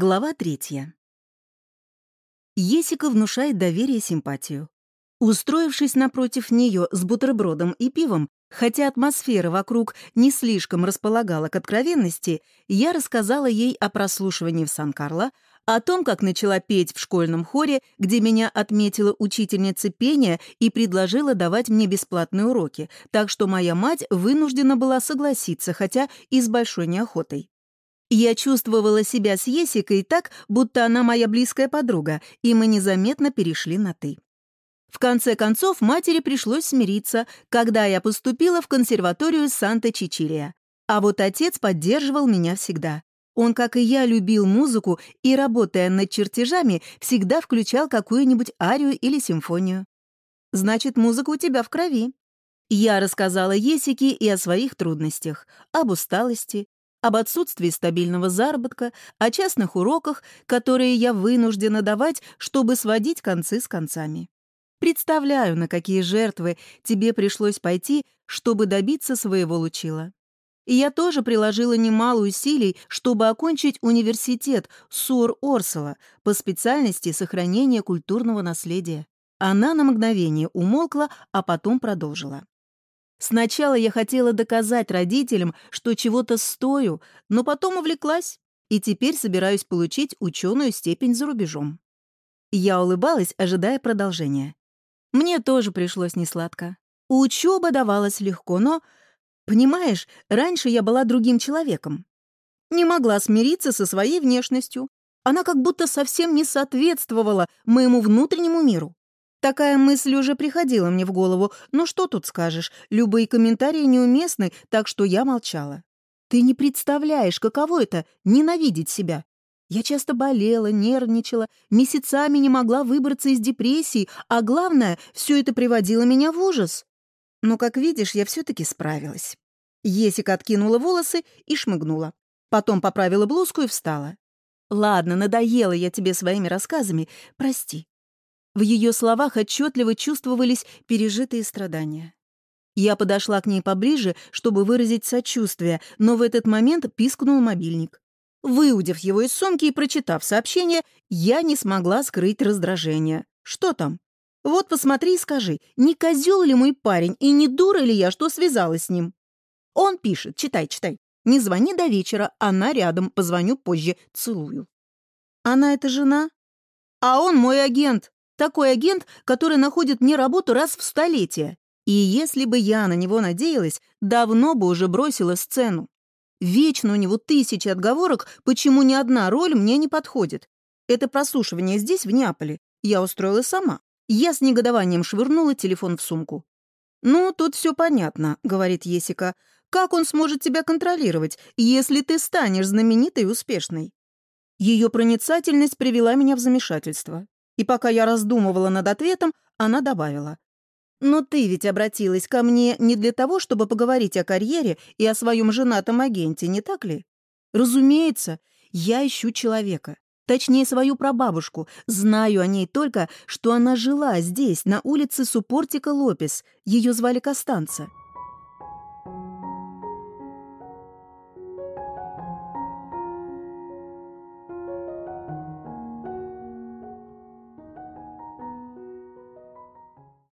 Глава третья. Есика внушает доверие и симпатию. Устроившись напротив нее с бутербродом и пивом, хотя атмосфера вокруг не слишком располагала к откровенности, я рассказала ей о прослушивании в Сан-Карло, о том, как начала петь в школьном хоре, где меня отметила учительница пения и предложила давать мне бесплатные уроки, так что моя мать вынуждена была согласиться, хотя и с большой неохотой. Я чувствовала себя с Есикой так, будто она моя близкая подруга, и мы незаметно перешли на «ты». В конце концов, матери пришлось смириться, когда я поступила в консерваторию Санта-Чичилия. А вот отец поддерживал меня всегда. Он, как и я, любил музыку и, работая над чертежами, всегда включал какую-нибудь арию или симфонию. «Значит, музыка у тебя в крови». Я рассказала Есике и о своих трудностях, об усталости, об отсутствии стабильного заработка, о частных уроках, которые я вынуждена давать, чтобы сводить концы с концами. Представляю, на какие жертвы тебе пришлось пойти, чтобы добиться своего лучила. И я тоже приложила немало усилий, чтобы окончить университет Сур Орсела по специальности сохранения культурного наследия. Она на мгновение умолкла, а потом продолжила. Сначала я хотела доказать родителям, что чего-то стою, но потом увлеклась, и теперь собираюсь получить ученую степень за рубежом. Я улыбалась, ожидая продолжения. Мне тоже пришлось несладко. Учеба давалась легко, но, понимаешь, раньше я была другим человеком. Не могла смириться со своей внешностью. Она как будто совсем не соответствовала моему внутреннему миру. Такая мысль уже приходила мне в голову, но что тут скажешь, любые комментарии неуместны, так что я молчала. Ты не представляешь, каково это — ненавидеть себя. Я часто болела, нервничала, месяцами не могла выбраться из депрессии, а главное, все это приводило меня в ужас. Но, как видишь, я все-таки справилась. Есика откинула волосы и шмыгнула. Потом поправила блузку и встала. «Ладно, надоела я тебе своими рассказами, прости». В ее словах отчетливо чувствовались пережитые страдания. Я подошла к ней поближе, чтобы выразить сочувствие, но в этот момент пискнул мобильник. Выудив его из сумки и прочитав сообщение, я не смогла скрыть раздражение. Что там? Вот посмотри и скажи, не козел ли мой парень и не дура ли я, что связалась с ним? Он пишет, читай, читай. Не звони до вечера, она рядом, позвоню позже, целую. Она это жена? А он мой агент. Такой агент, который находит мне работу раз в столетие. И если бы я на него надеялась, давно бы уже бросила сцену. Вечно у него тысячи отговорок, почему ни одна роль мне не подходит. Это прослушивание здесь, в Неаполе, я устроила сама. Я с негодованием швырнула телефон в сумку. «Ну, тут все понятно», — говорит Есика. «Как он сможет тебя контролировать, если ты станешь знаменитой и успешной?» Ее проницательность привела меня в замешательство. И пока я раздумывала над ответом, она добавила. Но ты ведь обратилась ко мне не для того, чтобы поговорить о карьере и о своем женатом агенте, не так ли? Разумеется, я ищу человека. Точнее, свою прабабушку. Знаю о ней только, что она жила здесь, на улице Супортика Лопес. Ее звали Костанца.